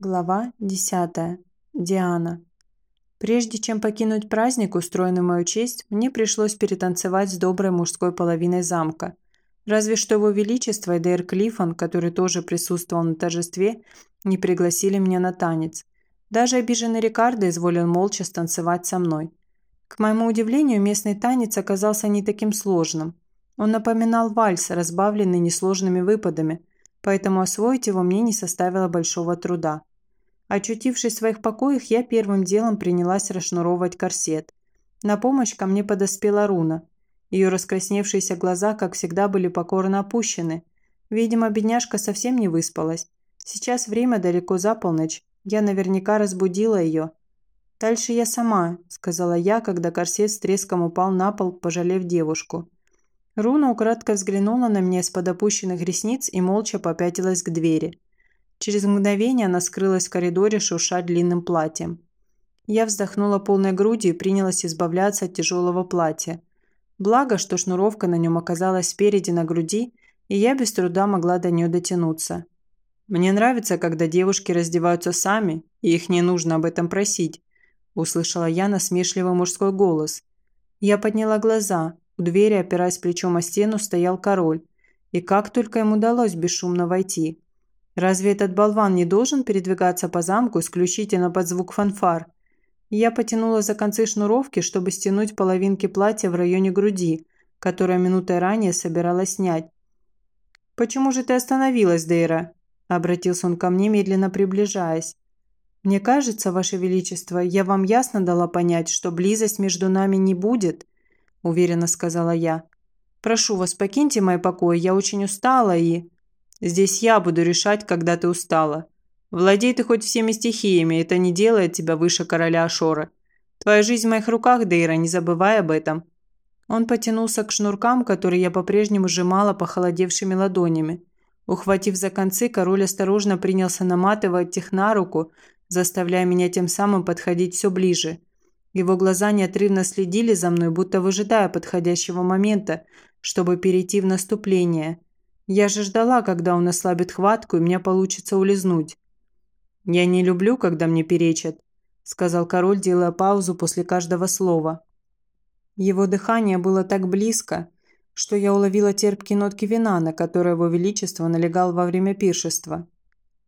Глава 10. Диана. Прежде чем покинуть праздник, устроенный мою честь, мне пришлось перетанцевать с доброй мужской половиной замка. Разве что его величество и Дейр Клиффон, который тоже присутствовал на торжестве, не пригласили меня на танец. Даже обиженный Рикардо изволил молча станцевать со мной. К моему удивлению, местный танец оказался не таким сложным. Он напоминал вальс, разбавленный несложными выпадами, поэтому освоить его мне не составило большого труда. Очутившись в своих покоях, я первым делом принялась расшнуровывать корсет. На помощь ко мне подоспела Руна. Ее раскрасневшиеся глаза, как всегда, были покорно опущены. Видимо, бедняжка совсем не выспалась. Сейчас время далеко за полночь. Я наверняка разбудила ее. «Дальше я сама», – сказала я, когда корсет с треском упал на пол, пожалев девушку. Руна украдко взглянула на меня из-под опущенных ресниц и молча попятилась к двери. Через мгновение она скрылась в коридоре, шурша длинным платьем. Я вздохнула полной грудью и принялась избавляться от тяжелого платья. Благо, что шнуровка на нем оказалась спереди на груди, и я без труда могла до нее дотянуться. «Мне нравится, когда девушки раздеваются сами, и их не нужно об этом просить», – услышала я насмешливый мужской голос. Я подняла глаза. У двери, опираясь плечом о стену, стоял король. И как только ему удалось бесшумно войти – Разве этот болван не должен передвигаться по замку исключительно под звук фанфар? Я потянула за концы шнуровки, чтобы стянуть половинки платья в районе груди, которое минутой ранее собиралась снять. «Почему же ты остановилась, Дейра?» – обратился он ко мне, медленно приближаясь. «Мне кажется, Ваше Величество, я вам ясно дала понять, что близость между нами не будет», – уверенно сказала я. «Прошу вас, покиньте мой покой, я очень устала и...» Здесь я буду решать, когда ты устала. Владей ты хоть всеми стихиями, это не делает тебя выше короля Ашора. Твоя жизнь в моих руках, Дейра, не забывай об этом». Он потянулся к шнуркам, которые я по-прежнему сжимала похолодевшими ладонями. Ухватив за концы, король осторожно принялся наматывать их на руку, заставляя меня тем самым подходить все ближе. Его глаза неотрывно следили за мной, будто выжидая подходящего момента, чтобы перейти в наступление – я же ждала, когда он ослабит хватку, и мне получится улизнуть. «Я не люблю, когда мне перечат», – сказал король, делая паузу после каждого слова. Его дыхание было так близко, что я уловила терпкие нотки вина, на которые его величество налегал во время пиршества.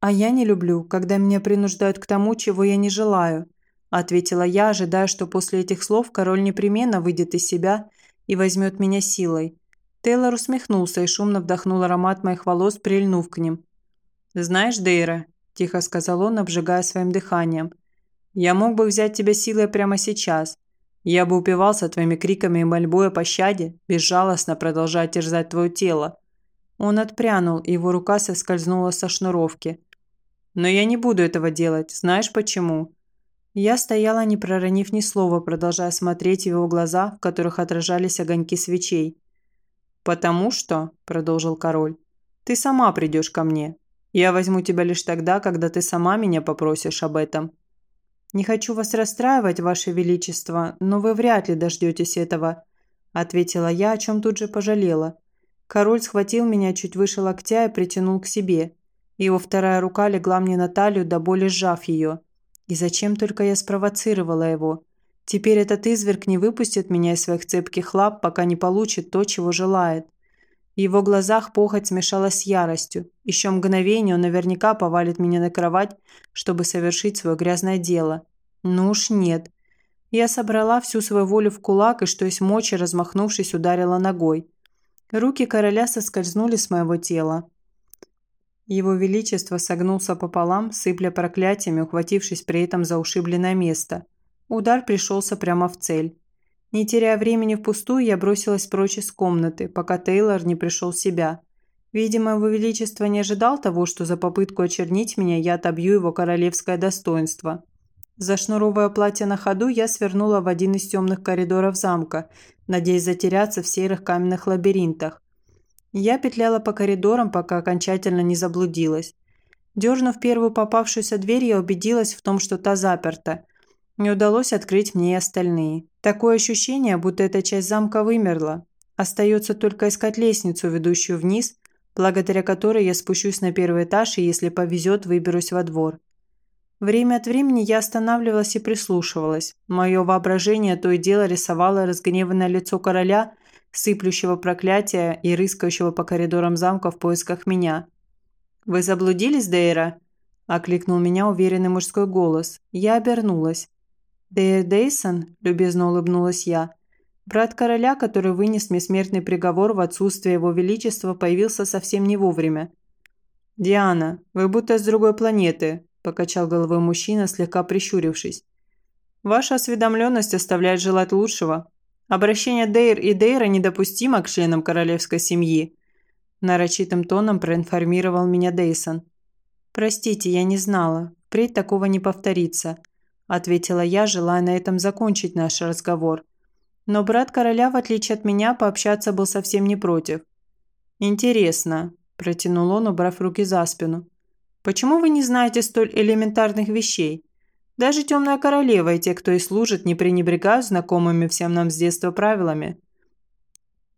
«А я не люблю, когда меня принуждают к тому, чего я не желаю», – ответила я, ожидая, что после этих слов король непременно выйдет из себя и возьмет меня силой. Тейлор усмехнулся и шумно вдохнул аромат моих волос, прильнув к ним. «Знаешь, Дейра», – тихо сказал он, обжигая своим дыханием, – «я мог бы взять тебя силой прямо сейчас. Я бы упивался твоими криками и мольбой о пощаде, безжалостно продолжая терзать твое тело». Он отпрянул, и его рука соскользнула со шнуровки. «Но я не буду этого делать. Знаешь почему?» Я стояла, не проронив ни слова, продолжая смотреть в его глаза, в которых отражались огоньки свечей. «Потому что», – продолжил король, – «ты сама придешь ко мне. Я возьму тебя лишь тогда, когда ты сама меня попросишь об этом». «Не хочу вас расстраивать, ваше величество, но вы вряд ли дождетесь этого», – ответила я, о чем тут же пожалела. Король схватил меня чуть выше локтя и притянул к себе. Его вторая рука легла мне на талию, до боли сжав ее. И зачем только я спровоцировала его? Теперь этот изверг не выпустит меня из своих цепких лап, пока не получит то, чего желает. В его глазах похоть смешалась с яростью. Еще мгновение он наверняка повалит меня на кровать, чтобы совершить свое грязное дело. Ну уж нет. Я собрала всю свою волю в кулак и, что есть мочи, размахнувшись, ударила ногой. Руки короля соскользнули с моего тела. Его Величество согнулся пополам, сыпля проклятиями, ухватившись при этом за ушибленное место – Удар пришелся прямо в цель. Не теряя времени впустую, я бросилась прочь из комнаты, пока Тейлор не пришел в себя. Видимо, его величество не ожидал того, что за попытку очернить меня я отобью его королевское достоинство. Зашнуровывая платье на ходу, я свернула в один из темных коридоров замка, надеясь затеряться в серых каменных лабиринтах. Я петляла по коридорам, пока окончательно не заблудилась. Дернув первую попавшуюся дверь, я убедилась в том, что та заперта – не удалось открыть мне и остальные. Такое ощущение, будто эта часть замка вымерла. Остается только искать лестницу, ведущую вниз, благодаря которой я спущусь на первый этаж и, если повезет, выберусь во двор. Время от времени я останавливалась и прислушивалась. Мое воображение то и дело рисовало разгневанное лицо короля, сыплющего проклятия и рыскающего по коридорам замка в поисках меня. «Вы заблудились, Дейра?» – окликнул меня уверенный мужской голос. Я обернулась. «Дейр Дейсон?» – любезно улыбнулась я. Брат короля, который вынес мне смертный приговор в отсутствие его величества, появился совсем не вовремя. «Диана, вы будто с другой планеты», – покачал головой мужчина, слегка прищурившись. «Ваша осведомленность оставляет желать лучшего. Обращение Дейр и Дейра недопустимо к членам королевской семьи», – нарочитым тоном проинформировал меня Дейсон. «Простите, я не знала. Впредь такого не повторится», – ответила я, желая на этом закончить наш разговор. Но брат короля, в отличие от меня, пообщаться был совсем не против. «Интересно», – протянул он, убрав руки за спину. Почему вы не знаете столь элементарных вещей? Даже темная королева и те, кто и служит, не пренебрегают знакомыми всем нам с детства правилами.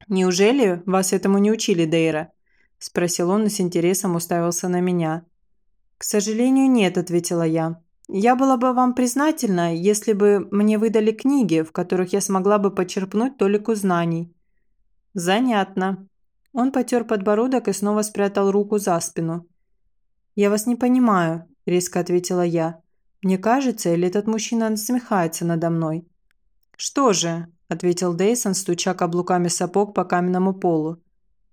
«Неужели вас этому не учили, Дейра?» – спросил он и с интересом уставился на меня. «К сожалению, нет», – ответила я. «Я была бы вам признательна, если бы мне выдали книги, в которых я смогла бы почерпнуть толику знаний». «Занятно». Он потер подбородок и снова спрятал руку за спину. «Я вас не понимаю», – резко ответила я. «Мне кажется, или этот мужчина насмехается надо мной?» «Что же?» – ответил Дейсон, стуча каблуками сапог по каменному полу.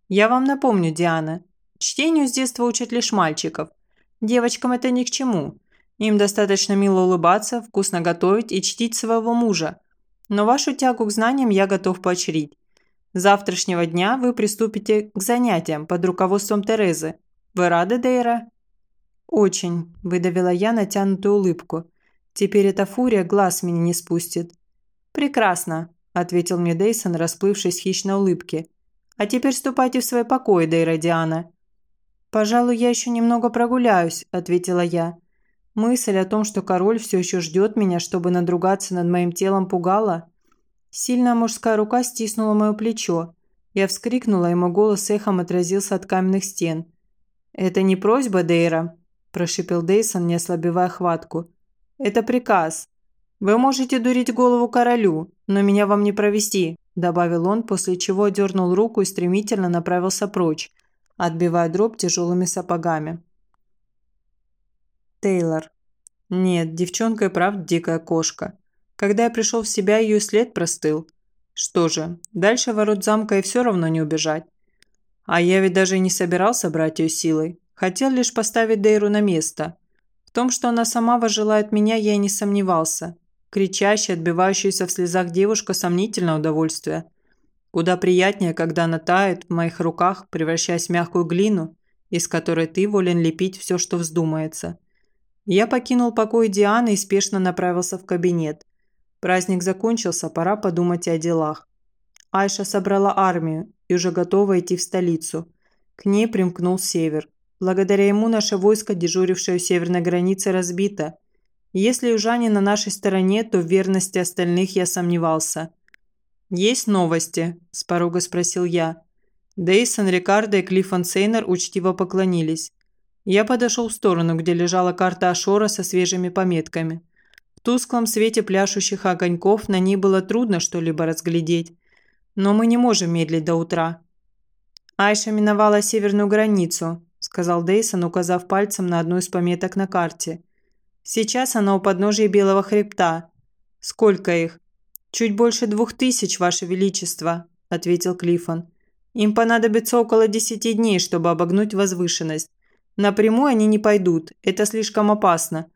«Я вам напомню, Диана. Чтению с детства учат лишь мальчиков. Девочкам это ни к чему. Им достаточно мило улыбаться, вкусно готовить и чтить своего мужа. Но вашу тягу к знаниям я готов поощрить. С завтрашнего дня вы приступите к занятиям под руководством Терезы. Вы рады, Дейра?» «Очень», – выдавила я натянутую улыбку. «Теперь эта фурия глаз меня не спустит». «Прекрасно», – ответил мне Дейсон, расплывшись в хищной улыбке. «А теперь ступайте в свой покой, Дейра Диана». «Пожалуй, я еще немного прогуляюсь», – ответила я. Мысль о том, что король все еще ждет меня, чтобы надругаться над моим телом, пугала. Сильная мужская рука стиснула мое плечо. Я вскрикнула, и мой голос эхом отразился от каменных стен. «Это не просьба, Дейра», – прошипел Дейсон, не ослабевая хватку. «Это приказ. Вы можете дурить голову королю, но меня вам не провести», – добавил он, после чего дернул руку и стремительно направился прочь, отбивая дробь тяжелыми сапогами. Тейлор. Нет, девчонка и правда дикая кошка. Когда я пришел в себя, ее след простыл. Что же, дальше ворот замка и все равно не убежать. А я ведь даже не собирался брать ее силой. Хотел лишь поставить Дейру на место. В том, что она сама возжелает меня, я и не сомневался. Кричащая, отбивающаяся в слезах девушка – сомнительное удовольствие. Куда приятнее, когда она тает в моих руках, превращаясь в мягкую глину, из которой ты волен лепить все, что вздумается. Я покинул покой Дианы и спешно направился в кабинет. Праздник закончился, пора подумать о делах. Айша собрала армию и уже готова идти в столицу. К ней примкнул север. Благодаря ему наше войско, дежурившее у северной границы, разбито. Если южане на нашей стороне, то в верности остальных я сомневался. «Есть новости?» – с порога спросил я. Дейсон, Рикардо и Клиффон Сейнер учтиво поклонились. Я подошел в сторону, где лежала карта Ашора со свежими пометками. В тусклом свете пляшущих огоньков на ней было трудно что-либо разглядеть. Но мы не можем медлить до утра. Айша миновала северную границу, – сказал Дейсон, указав пальцем на одну из пометок на карте. «Сейчас она у подножия Белого хребта. Сколько их?» «Чуть больше двух тысяч, Ваше Величество», – ответил Клиффон. «Им понадобится около десяти дней, чтобы обогнуть возвышенность. Напрямую они не пойдут, это слишком опасно.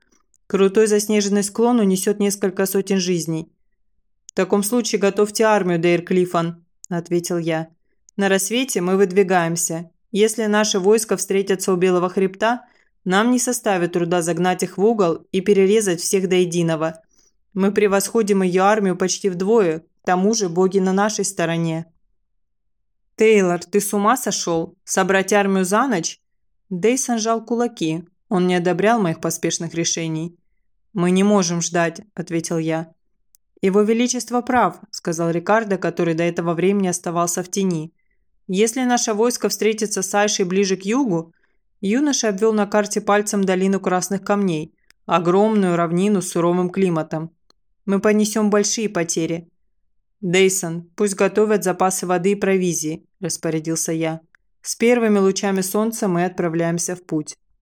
Крутой заснеженный склон унесет несколько сотен жизней». «В таком случае готовьте армию, Дейр Клиффон», – ответил я. «На рассвете мы выдвигаемся. Если наши войска встретятся у Белого хребта, нам не составит труда загнать их в угол и перерезать всех до единого. Мы превосходим ее армию почти вдвое, к тому же боги на нашей стороне». «Тейлор, ты с ума сошел? Собрать армию за ночь?» Дейсон сжал кулаки. Он не одобрял моих поспешных решений. «Мы не можем ждать», – ответил я. «Его Величество прав», – сказал Рикардо, который до этого времени оставался в тени. Если наше войско встретится с Айшей ближе к югу, юноша обвел на карте пальцем долину красных камней. Огромную равнину с суровым климатом. Мы понесем большие потери. Дейсон, пусть готовят запасы воды и провизии, распорядился я. С первыми лучами солнца мы отправляемся в путь.